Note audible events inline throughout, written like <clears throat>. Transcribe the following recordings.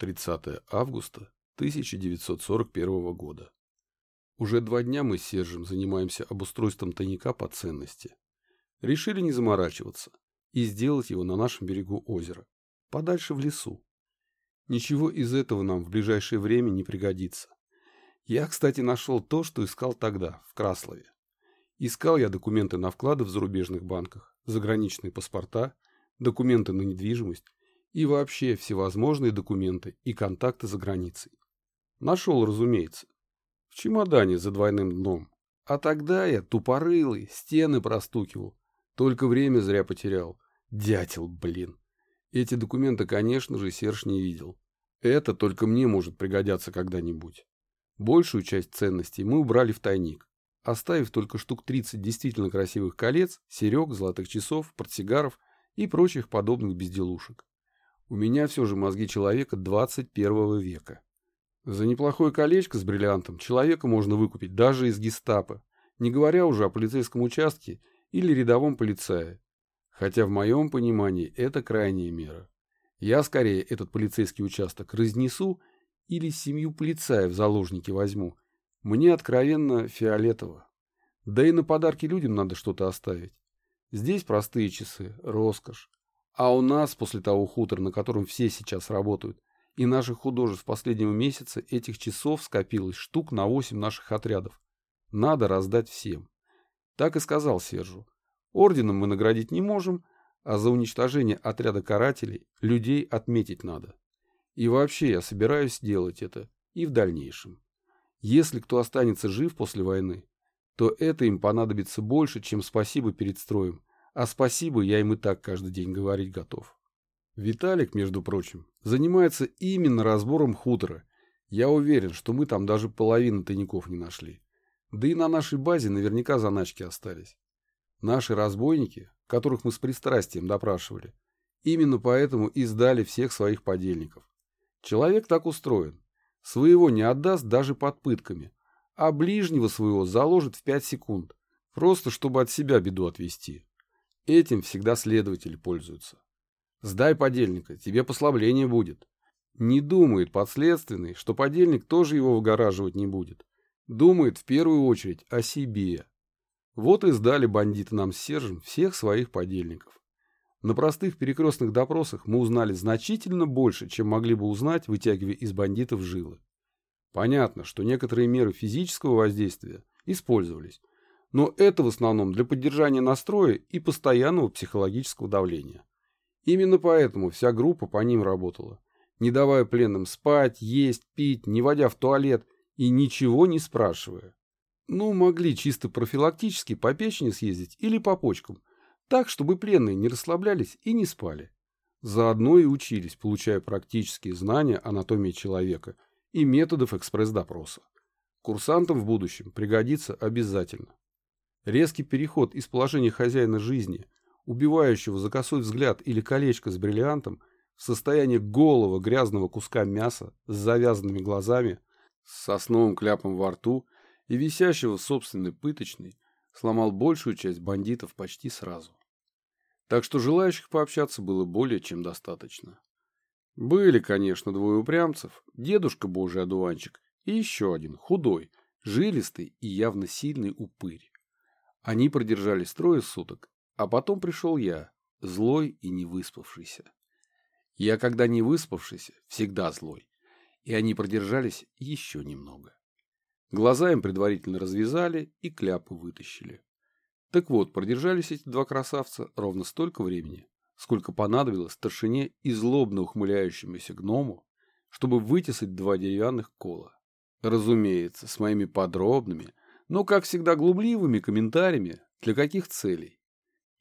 30 августа 1941 года. Уже два дня мы с Сержем занимаемся обустройством тайника по ценности. Решили не заморачиваться и сделать его на нашем берегу озера, подальше в лесу. Ничего из этого нам в ближайшее время не пригодится. Я, кстати, нашел то, что искал тогда, в Краслове. Искал я документы на вклады в зарубежных банках, заграничные паспорта, документы на недвижимость и вообще всевозможные документы и контакты за границей. Нашел, разумеется. В чемодане за двойным дном. А тогда я, тупорылый, стены простукивал. Только время зря потерял. Дятел, блин. Эти документы, конечно же, Серж не видел. Это только мне может пригодиться когда-нибудь. Большую часть ценностей мы убрали в тайник, оставив только штук 30 действительно красивых колец, серег, золотых часов, портсигаров и прочих подобных безделушек. У меня все же мозги человека 21 века. За неплохое колечко с бриллиантом человека можно выкупить даже из гестапо, не говоря уже о полицейском участке или рядовом полицае. Хотя в моем понимании это крайняя мера. Я скорее этот полицейский участок разнесу или семью полицаев заложники возьму. Мне откровенно фиолетово. Да и на подарки людям надо что-то оставить. Здесь простые часы, роскошь. А у нас, после того хутора, на котором все сейчас работают, и наших художеств последнего месяца этих часов скопилось штук на 8 наших отрядов. Надо раздать всем. Так и сказал Сержу. Орденом мы наградить не можем, а за уничтожение отряда карателей людей отметить надо. И вообще я собираюсь делать это и в дальнейшем. Если кто останется жив после войны, то это им понадобится больше, чем спасибо перед строем, а спасибо я им и так каждый день говорить готов. Виталик, между прочим, занимается именно разбором хутора. Я уверен, что мы там даже половины тайников не нашли. Да и на нашей базе наверняка заначки остались. Наши разбойники, которых мы с пристрастием допрашивали, именно поэтому и сдали всех своих подельников. Человек так устроен. Своего не отдаст даже под пытками, а ближнего своего заложит в пять секунд, просто чтобы от себя беду отвести. Этим всегда следователи пользуются. Сдай подельника, тебе послабление будет. Не думает подследственный, что подельник тоже его выгораживать не будет. Думает в первую очередь о себе. Вот и сдали бандиты нам с Сержем всех своих подельников. На простых перекрестных допросах мы узнали значительно больше, чем могли бы узнать, вытягивая из бандитов жилы. Понятно, что некоторые меры физического воздействия использовались, но это в основном для поддержания настроя и постоянного психологического давления. Именно поэтому вся группа по ним работала, не давая пленным спать, есть, пить, не водя в туалет и ничего не спрашивая. Ну, могли чисто профилактически по печени съездить или по почкам, так, чтобы пленные не расслаблялись и не спали. Заодно и учились, получая практические знания анатомии человека и методов экспресс-допроса. Курсантам в будущем пригодится обязательно. Резкий переход из положения хозяина жизни, убивающего за косой взгляд или колечко с бриллиантом, в состояние голого грязного куска мяса с завязанными глазами, с сосновым кляпом во рту и висящего в собственной пыточной, сломал большую часть бандитов почти сразу. Так что желающих пообщаться было более чем достаточно. Были, конечно, двое упрямцев, дедушка божий одуванчик и еще один, худой, жилистый и явно сильный упырь. Они продержались трое суток, а потом пришел я, злой и не выспавшийся. Я, когда не выспавшийся, всегда злой, и они продержались еще немного. Глаза им предварительно развязали и кляпы вытащили. Так вот, продержались эти два красавца ровно столько времени, сколько понадобилось старшине и злобно ухмыляющемуся гному, чтобы вытесать два деревянных кола. Разумеется, с моими подробными, но, как всегда, глумливыми комментариями, для каких целей.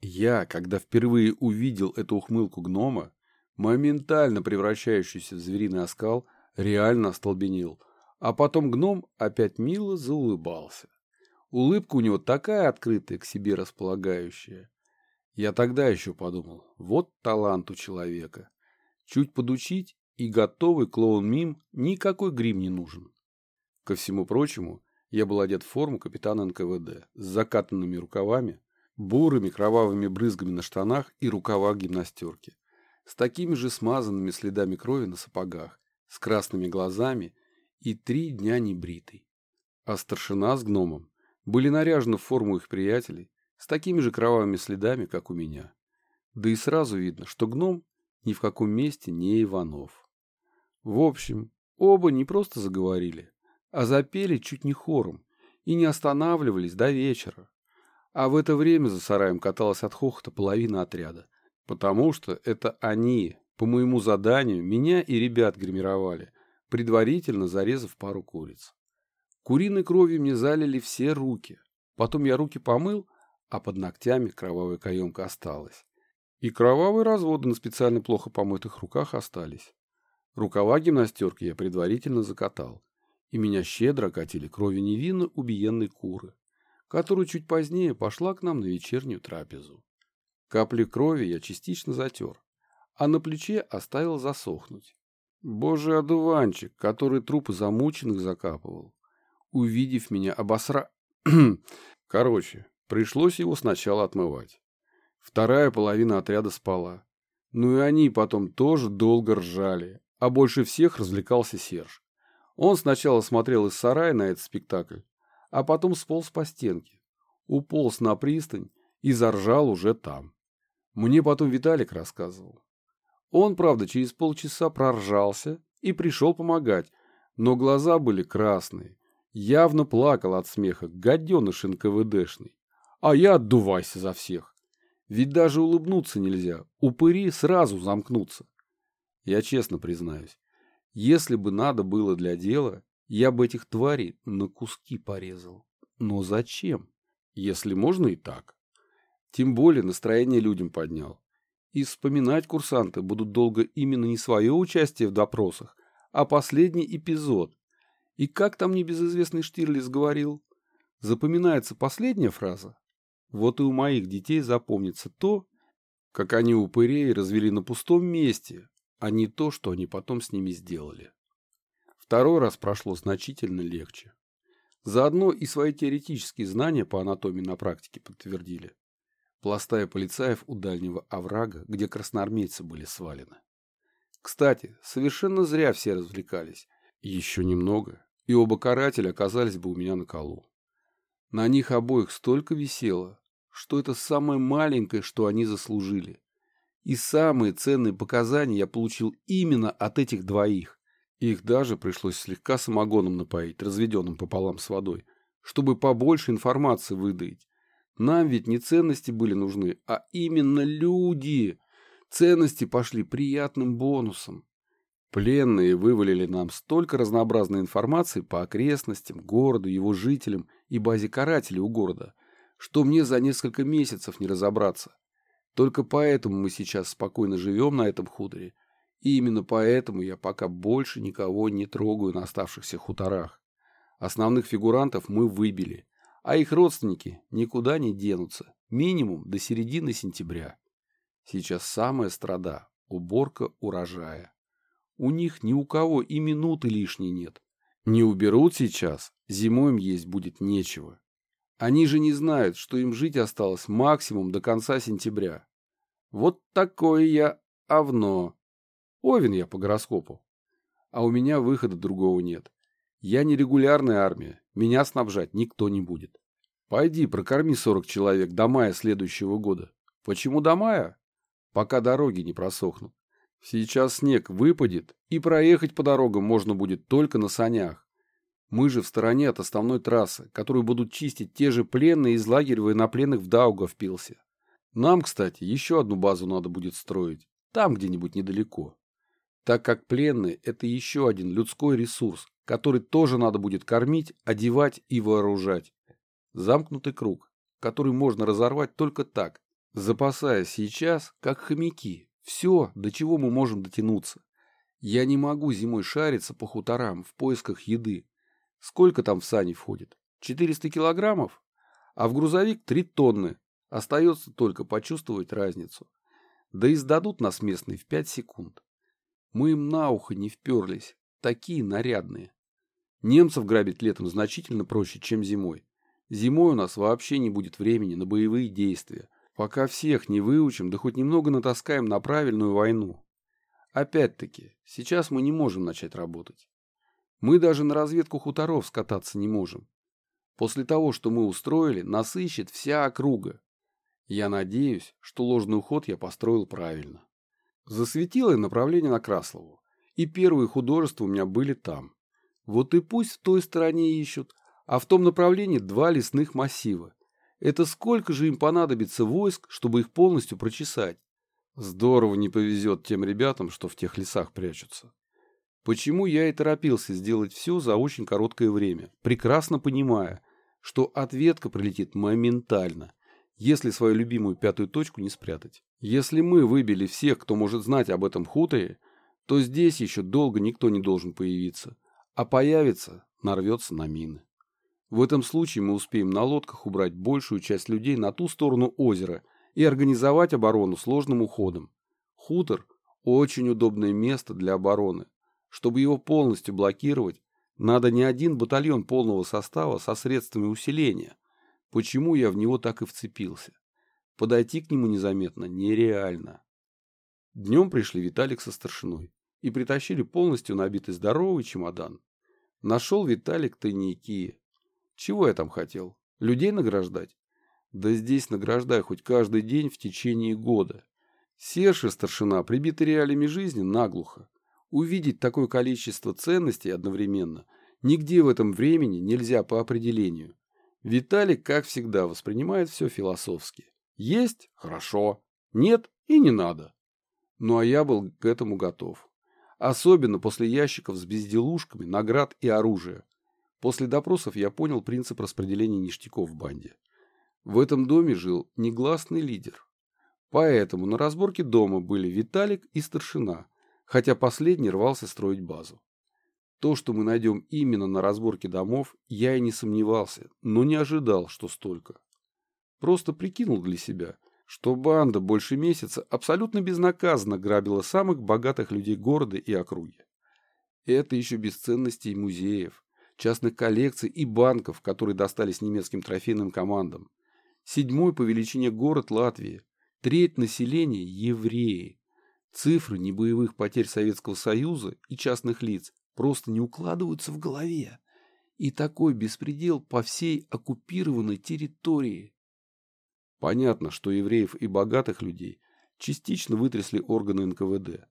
Я, когда впервые увидел эту ухмылку гнома, моментально превращающуюся в звериный оскал, реально остолбенел, а потом гном опять мило заулыбался. Улыбка у него такая открытая, к себе располагающая. Я тогда еще подумал, вот талант у человека. Чуть подучить, и готовый клоун-мим никакой грим не нужен. Ко всему прочему, я был одет в форму капитана НКВД с закатанными рукавами, бурыми кровавыми брызгами на штанах и рукавах гимнастерки, с такими же смазанными следами крови на сапогах, с красными глазами и три дня небритый. А старшина с гномом были наряжены в форму их приятелей с такими же кровавыми следами, как у меня. Да и сразу видно, что гном ни в каком месте не Иванов. В общем, оба не просто заговорили, а запели чуть не хором и не останавливались до вечера. А в это время за сараем каталась от хохота половина отряда, потому что это они, по моему заданию, меня и ребят гримировали, предварительно зарезав пару куриц. Куриной кровью мне залили все руки. Потом я руки помыл, а под ногтями кровавая каемка осталась. И кровавые разводы на специально плохо помытых руках остались. Рукава гимнастерки я предварительно закатал, и меня щедро катили кровью невинно убиенной куры, которая чуть позднее пошла к нам на вечернюю трапезу. Капли крови я частично затер, а на плече оставил засохнуть. Божий одуванчик, который трупы замученных закапывал, увидев меня, обосра... <clears throat> Короче, пришлось его сначала отмывать. Вторая половина отряда спала. Ну и они потом тоже долго ржали, а больше всех развлекался Серж. Он сначала смотрел из сарая на этот спектакль, а потом сполз по стенке, уполз на пристань и заржал уже там. Мне потом Виталик рассказывал. Он, правда, через полчаса проржался и пришел помогать, но глаза были красные. Явно плакал от смеха, гаденыш НКВДшный. А я отдувайся за всех. Ведь даже улыбнуться нельзя, упыри сразу замкнутся. Я честно признаюсь, если бы надо было для дела, я бы этих тварей на куски порезал. Но зачем? Если можно и так. Тем более настроение людям поднял. И вспоминать курсанты будут долго именно не свое участие в допросах, а последний эпизод. И как там небезызвестный Штирлиц говорил? Запоминается последняя фраза? Вот и у моих детей запомнится то, как они упырей развели на пустом месте, а не то, что они потом с ними сделали. Второй раз прошло значительно легче. Заодно и свои теоретические знания по анатомии на практике подтвердили пластая полицаев у дальнего оврага, где красноармейцы были свалены. Кстати, совершенно зря все развлекались. Еще немного, и оба карателя оказались бы у меня на колу. На них обоих столько висело, что это самое маленькое, что они заслужили. И самые ценные показания я получил именно от этих двоих. Их даже пришлось слегка самогоном напоить, разведенным пополам с водой, чтобы побольше информации выдаить. Нам ведь не ценности были нужны, а именно люди. Ценности пошли приятным бонусом. Пленные вывалили нам столько разнообразной информации по окрестностям, городу, его жителям и базе карателей у города, что мне за несколько месяцев не разобраться. Только поэтому мы сейчас спокойно живем на этом хуторе. И именно поэтому я пока больше никого не трогаю на оставшихся хуторах. Основных фигурантов мы выбили а их родственники никуда не денутся, минимум до середины сентября. Сейчас самая страда – уборка урожая. У них ни у кого и минуты лишней нет. Не уберут сейчас, зимой им есть будет нечего. Они же не знают, что им жить осталось максимум до конца сентября. Вот такое я овно. Овен я по гороскопу. А у меня выхода другого нет. Я не регулярная армия, меня снабжать никто не будет. Пойди, прокорми 40 человек до мая следующего года. Почему до мая? Пока дороги не просохнут. Сейчас снег выпадет, и проехать по дорогам можно будет только на санях. Мы же в стороне от основной трассы, которую будут чистить те же пленные из лагеря военнопленных в Даугавпилсе. Нам, кстати, еще одну базу надо будет строить, там где-нибудь недалеко. Так как пленные – это еще один людской ресурс, который тоже надо будет кормить, одевать и вооружать. Замкнутый круг, который можно разорвать только так, запасаясь сейчас, как хомяки, все, до чего мы можем дотянуться. Я не могу зимой шариться по хуторам в поисках еды. Сколько там в сани входит? 400 килограммов? А в грузовик 3 тонны. Остается только почувствовать разницу. Да и сдадут нас местные в 5 секунд. Мы им на ухо не вперлись. Такие нарядные. Немцев грабить летом значительно проще, чем зимой. Зимой у нас вообще не будет времени на боевые действия, пока всех не выучим, да хоть немного натаскаем на правильную войну. Опять-таки, сейчас мы не можем начать работать. Мы даже на разведку хуторов скататься не можем. После того, что мы устроили, нас вся округа. Я надеюсь, что ложный уход я построил правильно. Засветило направление на Краслову, и первые художества у меня были там. Вот и пусть в той стороне ищут, а в том направлении два лесных массива. Это сколько же им понадобится войск, чтобы их полностью прочесать? Здорово не повезет тем ребятам, что в тех лесах прячутся. Почему я и торопился сделать все за очень короткое время, прекрасно понимая, что ответка прилетит моментально, если свою любимую пятую точку не спрятать. Если мы выбили всех, кто может знать об этом хуторе, то здесь еще долго никто не должен появиться, а появится, нарвется на мины. В этом случае мы успеем на лодках убрать большую часть людей на ту сторону озера – и организовать оборону сложным уходом. Хутор – очень удобное место для обороны. Чтобы его полностью блокировать, надо не один батальон полного состава со средствами усиления. Почему я в него так и вцепился? Подойти к нему незаметно нереально. Днем пришли Виталик со старшиной и притащили полностью набитый здоровый чемодан. Нашел Виталик тайники. Чего я там хотел? Людей награждать? Да здесь награждай хоть каждый день в течение года. Серж и старшина прибиты реалиями жизни наглухо. Увидеть такое количество ценностей одновременно нигде в этом времени нельзя по определению. Виталик, как всегда, воспринимает все философски. Есть – хорошо, нет – и не надо. Ну а я был к этому готов. Особенно после ящиков с безделушками, наград и оружия. После допросов я понял принцип распределения ништяков в банде. В этом доме жил негласный лидер. Поэтому на разборке дома были Виталик и старшина, хотя последний рвался строить базу. То, что мы найдем именно на разборке домов, я и не сомневался, но не ожидал, что столько. Просто прикинул для себя, что банда больше месяца абсолютно безнаказанно грабила самых богатых людей города и округи. Это еще без ценностей музеев, частных коллекций и банков, которые достались немецким трофейным командам. Седьмой по величине город Латвии. Треть населения – евреи. Цифры небоевых потерь Советского Союза и частных лиц просто не укладываются в голове. И такой беспредел по всей оккупированной территории. Понятно, что евреев и богатых людей частично вытрясли органы НКВД.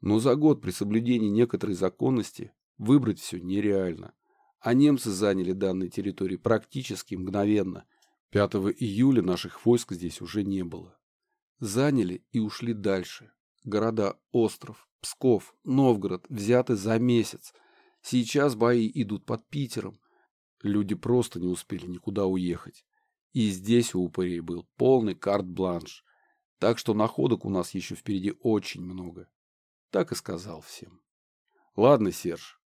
Но за год при соблюдении некоторой законности выбрать все нереально. А немцы заняли данные территории практически мгновенно 5 июля наших войск здесь уже не было. Заняли и ушли дальше. Города Остров, Псков, Новгород взяты за месяц. Сейчас бои идут под Питером. Люди просто не успели никуда уехать. И здесь у упырей был полный карт-бланш. Так что находок у нас еще впереди очень много. Так и сказал всем. Ладно, Серж,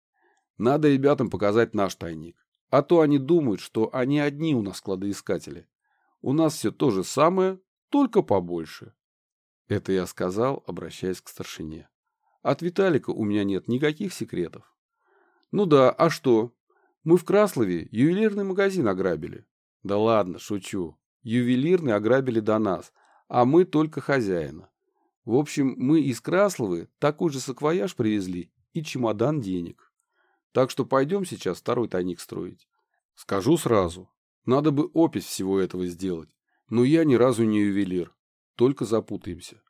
надо ребятам показать наш тайник. А то они думают, что они одни у нас кладоискатели. У нас все то же самое, только побольше. Это я сказал, обращаясь к старшине. От Виталика у меня нет никаких секретов. Ну да, а что? Мы в Краслове ювелирный магазин ограбили. Да ладно, шучу. Ювелирный ограбили до нас, а мы только хозяина. В общем, мы из Красловы такой же саквояж привезли и чемодан денег. Так что пойдем сейчас второй тайник строить. Скажу сразу, надо бы опись всего этого сделать, но я ни разу не ювелир, только запутаемся.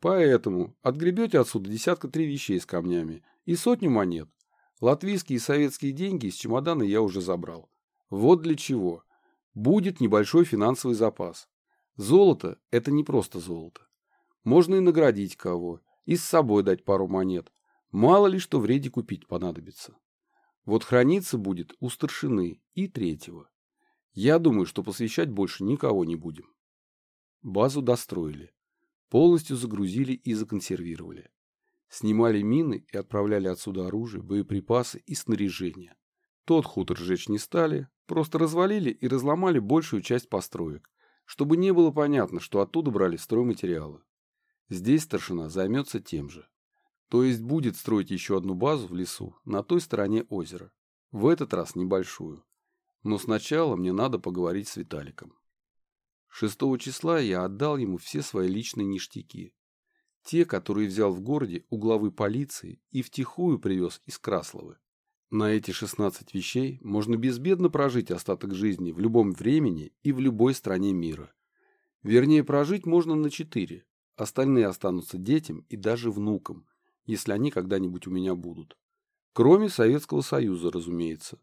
Поэтому отгребете отсюда десятка три вещей с камнями и сотню монет. Латвийские и советские деньги из чемодана я уже забрал. Вот для чего. Будет небольшой финансовый запас. Золото – это не просто золото. Можно и наградить кого, и с собой дать пару монет. Мало ли что в купить понадобится. Вот храниться будет у старшины и третьего. Я думаю, что посвящать больше никого не будем. Базу достроили. Полностью загрузили и законсервировали. Снимали мины и отправляли отсюда оружие, боеприпасы и снаряжение. Тот хутор сжечь не стали, просто развалили и разломали большую часть построек, чтобы не было понятно, что оттуда брали стройматериалы. Здесь старшина займется тем же. То есть будет строить еще одну базу в лесу на той стороне озера. В этот раз небольшую. Но сначала мне надо поговорить с Виталиком. 6 числа я отдал ему все свои личные ништяки. Те, которые взял в городе у главы полиции и втихую привез из Красловы. На эти 16 вещей можно безбедно прожить остаток жизни в любом времени и в любой стране мира. Вернее, прожить можно на 4. Остальные останутся детям и даже внукам, если они когда-нибудь у меня будут. Кроме Советского Союза, разумеется.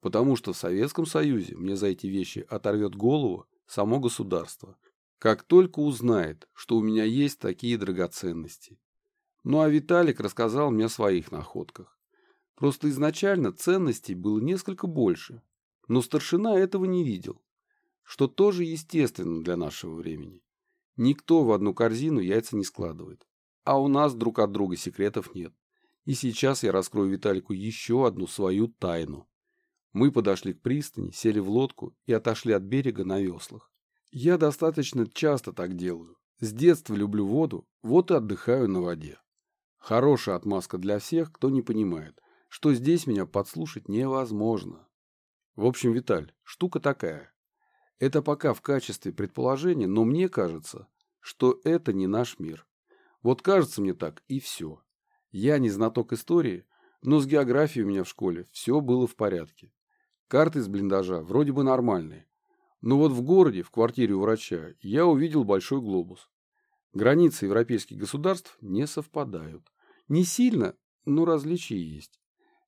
Потому что в Советском Союзе мне за эти вещи оторвет голову само государство, как только узнает, что у меня есть такие драгоценности. Ну а Виталик рассказал мне о своих находках. Просто изначально ценностей было несколько больше, но старшина этого не видел, что тоже естественно для нашего времени. Никто в одну корзину яйца не складывает, а у нас друг от друга секретов нет. И сейчас я раскрою Виталику еще одну свою тайну. Мы подошли к пристани, сели в лодку и отошли от берега на веслах. Я достаточно часто так делаю. С детства люблю воду, вот и отдыхаю на воде. Хорошая отмазка для всех, кто не понимает, что здесь меня подслушать невозможно. В общем, Виталь, штука такая. Это пока в качестве предположения, но мне кажется, что это не наш мир. Вот кажется мне так, и все. Я не знаток истории, но с географией у меня в школе все было в порядке. Карты из блиндажа вроде бы нормальные, но вот в городе, в квартире у врача, я увидел большой глобус. Границы европейских государств не совпадают. Не сильно, но различия есть.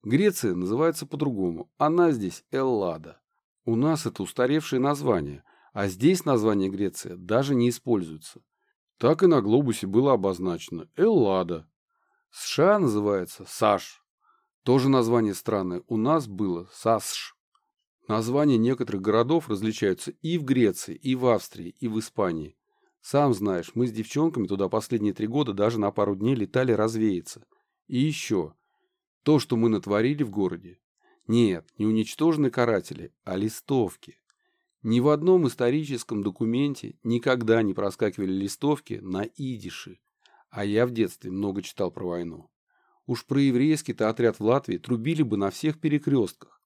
Греция называется по-другому. Она здесь Эллада. У нас это устаревшее название, а здесь название Греция даже не используется. Так и на глобусе было обозначено Эллада. США называется Саш. Тоже название странное. У нас было Сасш. Названия некоторых городов различаются и в Греции, и в Австрии, и в Испании. Сам знаешь, мы с девчонками туда последние три года даже на пару дней летали развеяться. И еще. То, что мы натворили в городе. Нет, не уничтожены каратели, а листовки. Ни в одном историческом документе никогда не проскакивали листовки на идиши. А я в детстве много читал про войну. Уж про еврейский-то отряд в Латвии трубили бы на всех перекрестках.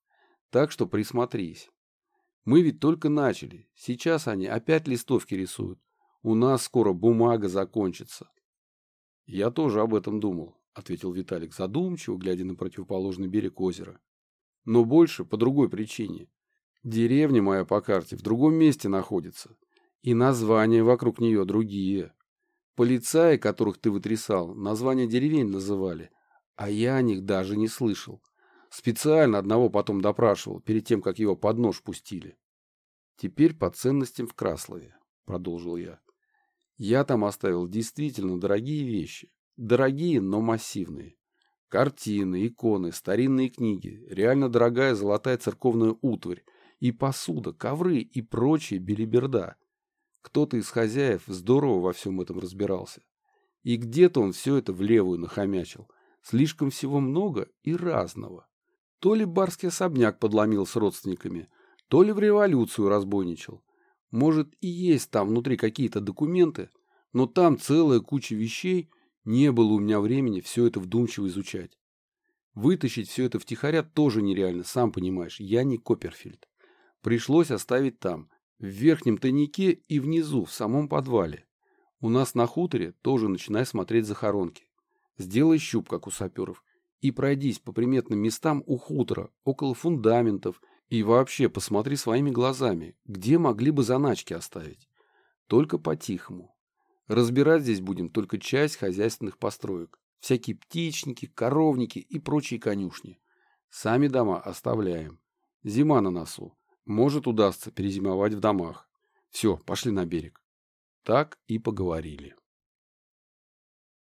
Так что присмотрись. Мы ведь только начали. Сейчас они опять листовки рисуют. У нас скоро бумага закончится. Я тоже об этом думал, ответил Виталик задумчиво, глядя на противоположный берег озера. Но больше по другой причине. Деревня моя по карте в другом месте находится. И названия вокруг нее другие. Полицаи, которых ты вытрясал, названия деревень называли, а я о них даже не слышал. Специально одного потом допрашивал, перед тем, как его под нож пустили. Теперь по ценностям в Краслове, продолжил я. Я там оставил действительно дорогие вещи. Дорогие, но массивные. Картины, иконы, старинные книги, реально дорогая золотая церковная утварь, и посуда, ковры и прочая белиберда. Кто-то из хозяев здорово во всем этом разбирался. И где-то он все это в левую нахомячил. Слишком всего много и разного. То ли барский особняк подломил с родственниками, то ли в революцию разбойничал. Может и есть там внутри какие-то документы, но там целая куча вещей, не было у меня времени все это вдумчиво изучать. Вытащить все это втихаря тоже нереально, сам понимаешь, я не Копперфильд. Пришлось оставить там, в верхнем тайнике и внизу, в самом подвале. У нас на хуторе тоже начинай смотреть захоронки. Сделай щуп, как у саперов, и пройдись по приметным местам у хутора, около фундаментов, и вообще посмотри своими глазами, где могли бы заначки оставить. Только по-тихому. Разбирать здесь будем только часть хозяйственных построек. Всякие птичники, коровники и прочие конюшни. Сами дома оставляем. Зима на носу. Может удастся перезимовать в домах. Все, пошли на берег. Так и поговорили.